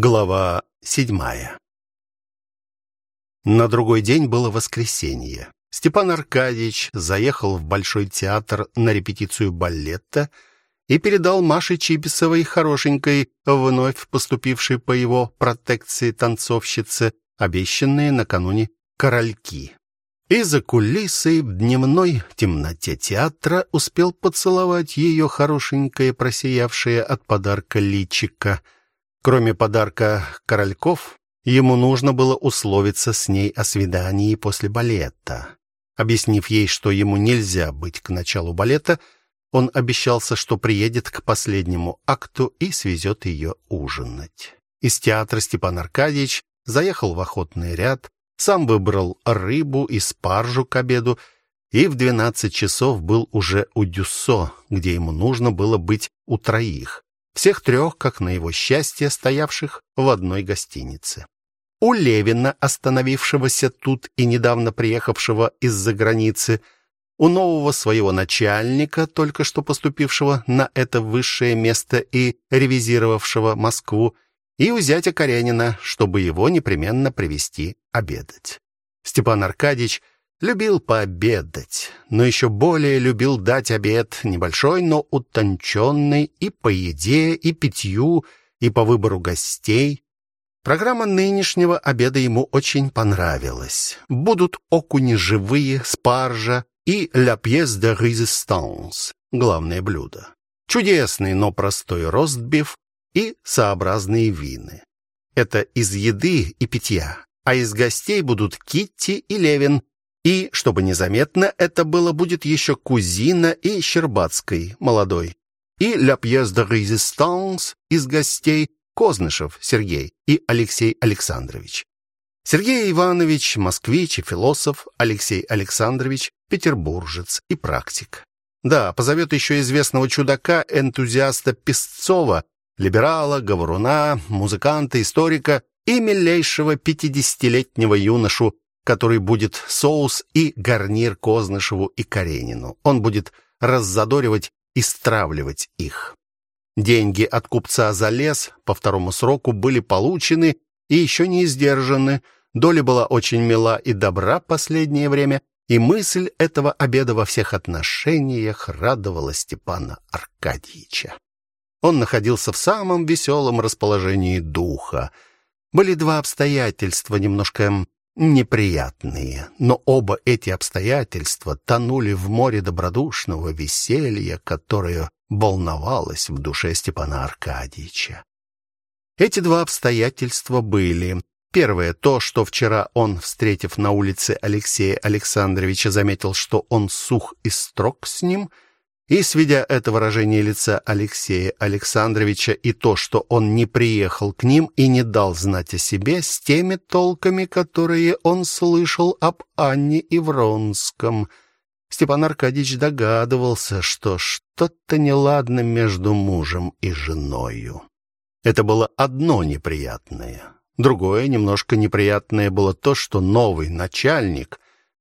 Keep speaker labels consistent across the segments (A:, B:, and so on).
A: Глава седьмая. На другой день было воскресенье. Степан Аркадьевич заехал в Большой театр на репетицию балета и передал Маше Чибисовой, хорошенькой, вновь поступившей по его протекции танцовщице, обещанные накануне корольки. И за кулисой в дневной темноте театра успел поцеловать ее хорошенькое, просиявшее от подарка личико — Кроме подарка корольков, ему нужно было условиться с ней о свидании после балета. Объяснив ей, что ему нельзя быть к началу балета, он обещался, что приедет к последнему акту и свезет ее ужинать. Из театра Степан Аркадьевич заехал в охотный ряд, сам выбрал рыбу и спаржу к обеду и в двенадцать часов был уже у Дюссо, где ему нужно было быть у троих всех трех, как на его счастье, стоявших в одной гостинице. У Левина, остановившегося тут и недавно приехавшего из-за границы, у нового своего начальника, только что поступившего на это высшее место и ревизировавшего Москву, и у зятя Каренина, чтобы его непременно привести обедать. Степан Аркадьевич Любил пообедать, но еще более любил дать обед, небольшой, но утонченный и по еде, и питью, и по выбору гостей. Программа нынешнего обеда ему очень понравилась. Будут окуни живые, спаржа и «La pièce de résistance» — главное блюдо. Чудесный, но простой ростбиф и сообразные вины. Это из еды и питья, а из гостей будут Китти и Левин, и, чтобы незаметно это было, будет еще кузина и Щербацкой, молодой. И «La pièce de résistance» из гостей Кознышев Сергей и Алексей Александрович. Сергей Иванович – москвич и философ, Алексей Александрович – петербуржец и практик. Да, позовет еще известного чудака, энтузиаста Песцова, либерала, говоруна, музыканта, историка и милейшего пятидесятилетнего юношу который будет соус и гарнир Кознышеву и Каренину. Он будет раззадоривать и стравливать их. Деньги от купца за лес по второму сроку были получены и еще не издержаны. Доля была очень мила и добра последнее время, и мысль этого обеда во всех отношениях радовала Степана Аркадьевича. Он находился в самом веселом расположении духа. Были два обстоятельства, немножко неприятные, но оба эти обстоятельства тонули в море добродушного веселья, которое волновалось в душе Степана Аркадьевича. Эти два обстоятельства были: первое то, что вчера он, встретив на улице Алексея Александровича, заметил, что он сух и строг с ним, и, сведя это выражение лица Алексея Александровича и то, что он не приехал к ним и не дал знать о себе с теми толками, которые он слышал об Анне и Вронском, Степан Аркадьевич догадывался, что что-то неладно между мужем и женою. Это было одно неприятное. Другое, немножко неприятное было то, что новый начальник,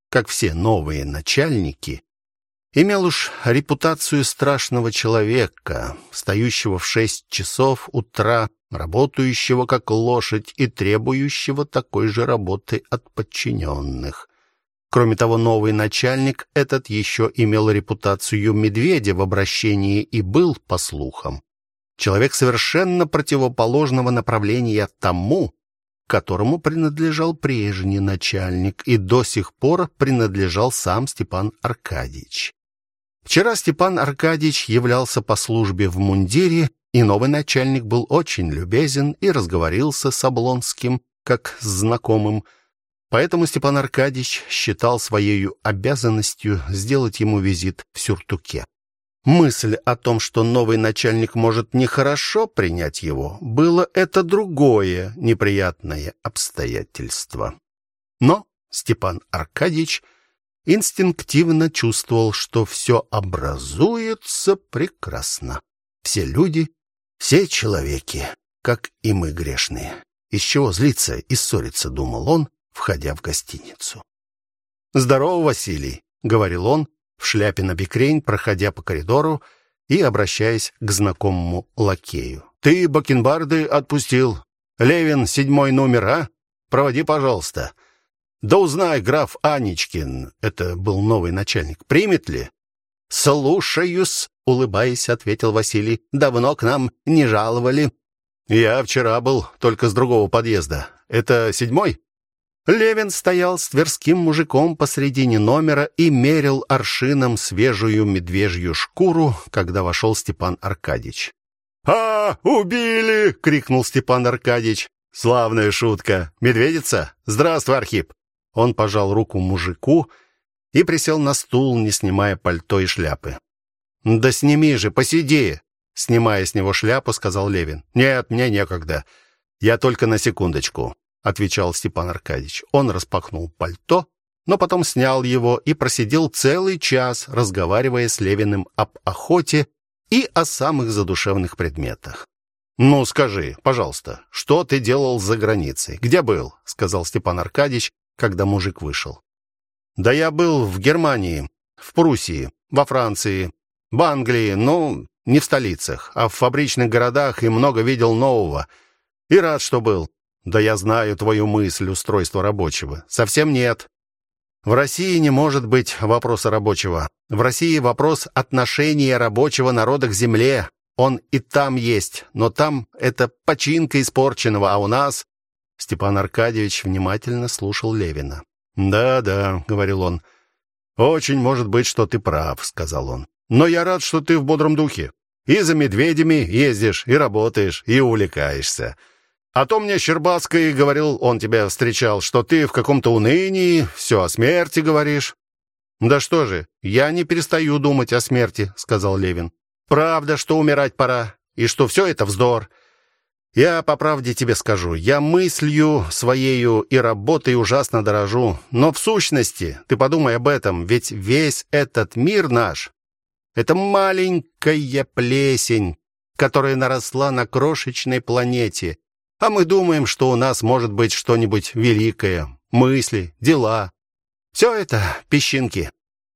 A: как все новые начальники, имел уж репутацию страшного человека, встающего в шесть часов утра, работающего как лошадь и требующего такой же работы от подчиненных. Кроме того, новый начальник этот еще имел репутацию медведя в обращении и был, по слухам, человек совершенно противоположного направления тому, которому принадлежал прежний начальник и до сих пор принадлежал сам Степан Аркадьевич. Вчера Степан Аркадьевич являлся по службе в мундире, и новый начальник был очень любезен и разговорился с Облонским как с знакомым. Поэтому Степан Аркадьевич считал своей обязанностью сделать ему визит в сюртуке. Мысль о том, что новый начальник может нехорошо принять его, было это другое неприятное обстоятельство. Но Степан Аркадьевич инстинктивно чувствовал, что все образуется прекрасно. Все люди, все человеки, как и мы грешные. Из чего злиться и ссориться, думал он, входя в гостиницу. "Здорово, Василий", говорил он в шляпе на бикрень, проходя по коридору и обращаясь к знакомому лакею. "Ты бакенбарды отпустил. Левин, седьмой номер, а? Проводи, пожалуйста. Да узнай, граф Аничкин, это был новый начальник, примет ли? Слушаюсь, улыбаясь, ответил Василий. Давно к нам не жаловали. Я вчера был, только с другого подъезда. Это седьмой? Левин стоял с тверским мужиком посредине номера и мерил аршином свежую медвежью шкуру, когда вошел Степан Аркадьевич. «А, убили!» — крикнул Степан Аркадьевич. «Славная шутка! Медведица? Здравствуй, Архип!» Он пожал руку мужику и присел на стул, не снимая пальто и шляпы. «Да сними же, посиди!» Снимая с него шляпу, сказал Левин. «Нет, мне некогда. Я только на секундочку отвечал Степан Аркадьевич. Он распахнул пальто, но потом снял его и просидел целый час, разговаривая с Левиным об охоте и о самых задушевных предметах. Ну, скажи, пожалуйста, что ты делал за границей? Где был? сказал Степан Аркадьевич, когда мужик вышел. Да я был в Германии, в Пруссии, во Франции, в Англии, ну, не в столицах, а в фабричных городах и много видел нового. И рад, что был. Да я знаю твою мысль устройства рабочего. Совсем нет. В России не может быть вопроса рабочего. В России вопрос отношения рабочего народа к земле. Он и там есть, но там это починка испорченного, а у нас Степан Аркадьевич внимательно слушал Левина. "Да-да", говорил он. "Очень может быть, что ты прав", сказал он. "Но я рад, что ты в бодром духе. И за медведями ездишь, и работаешь, и увлекаешься. А то мне Щербацкий говорил, он тебя встречал, что ты в каком-то унынии, все о смерти говоришь. Да что же, я не перестаю думать о смерти, сказал Левин. Правда, что умирать пора, и что все это вздор. Я по правде тебе скажу, я мыслью своею и работой ужасно дорожу, но в сущности, ты подумай об этом, ведь весь этот мир наш это маленькая плесень, которая наросла на крошечной планете. А мы думаем, что у нас может быть что-нибудь великое, мысли, дела. Все это песчинки.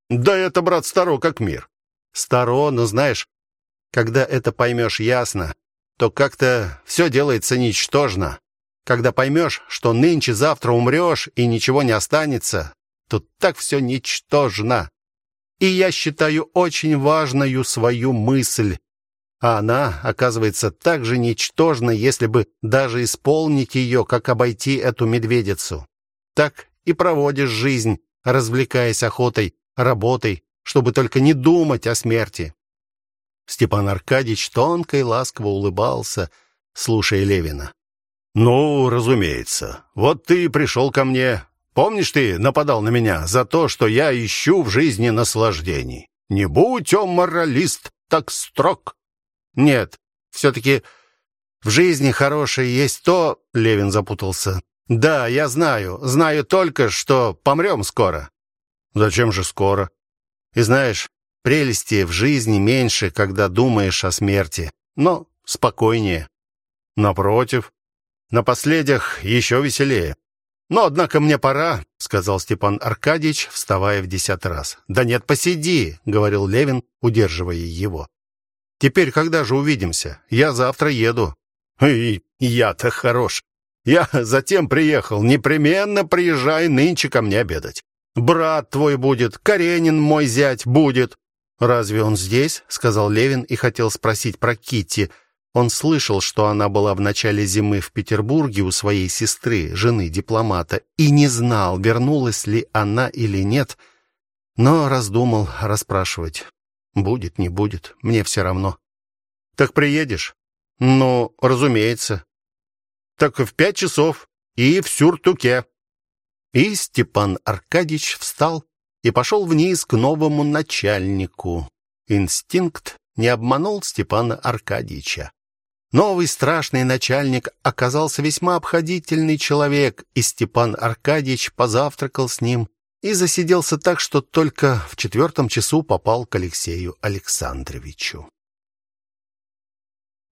A: Да это, брат, старо как мир. Старо, но знаешь, когда это поймешь ясно, то как-то все делается ничтожно. Когда поймешь, что нынче-завтра умрешь и ничего не останется, то так все ничтожно. И я считаю очень важную свою мысль, а она оказывается так же ничтожна, если бы даже исполнить ее, как обойти эту медведицу. Так и проводишь жизнь, развлекаясь охотой, работой, чтобы только не думать о смерти. Степан Аркадьевич тонко и ласково улыбался, слушая Левина. Ну, разумеется. Вот ты и пришел ко мне. Помнишь, ты нападал на меня за то, что я ищу в жизни наслаждений. Не будь он моралист так строг. Нет, все-таки в жизни хорошее есть то... Левин запутался. Да, я знаю. Знаю только, что помрем скоро. Зачем же скоро? И знаешь, прелести в жизни меньше, когда думаешь о смерти. Но спокойнее. Напротив, на последних еще веселее. Но, однако, мне пора, сказал Степан Аркадьевич, вставая в десятый раз. Да нет, посиди, говорил Левин, удерживая его. Теперь когда же увидимся? Я завтра еду. И я-то хорош. Я затем приехал. Непременно приезжай нынче ко мне обедать. Брат твой будет, Каренин мой зять будет. Разве он здесь? сказал Левин и хотел спросить про Китти. Он слышал, что она была в начале зимы в Петербурге у своей сестры, жены дипломата, и не знал, вернулась ли она или нет, но раздумал расспрашивать. Будет, не будет, мне все равно. Так приедешь? Ну, разумеется. Так в пять часов и в сюртуке. И Степан Аркадьевич встал и пошел вниз к новому начальнику. Инстинкт не обманул Степана Аркадьевича. Новый страшный начальник оказался весьма обходительный человек, и Степан Аркадьевич позавтракал с ним и засиделся так, что только в четвертом часу попал к Алексею Александровичу.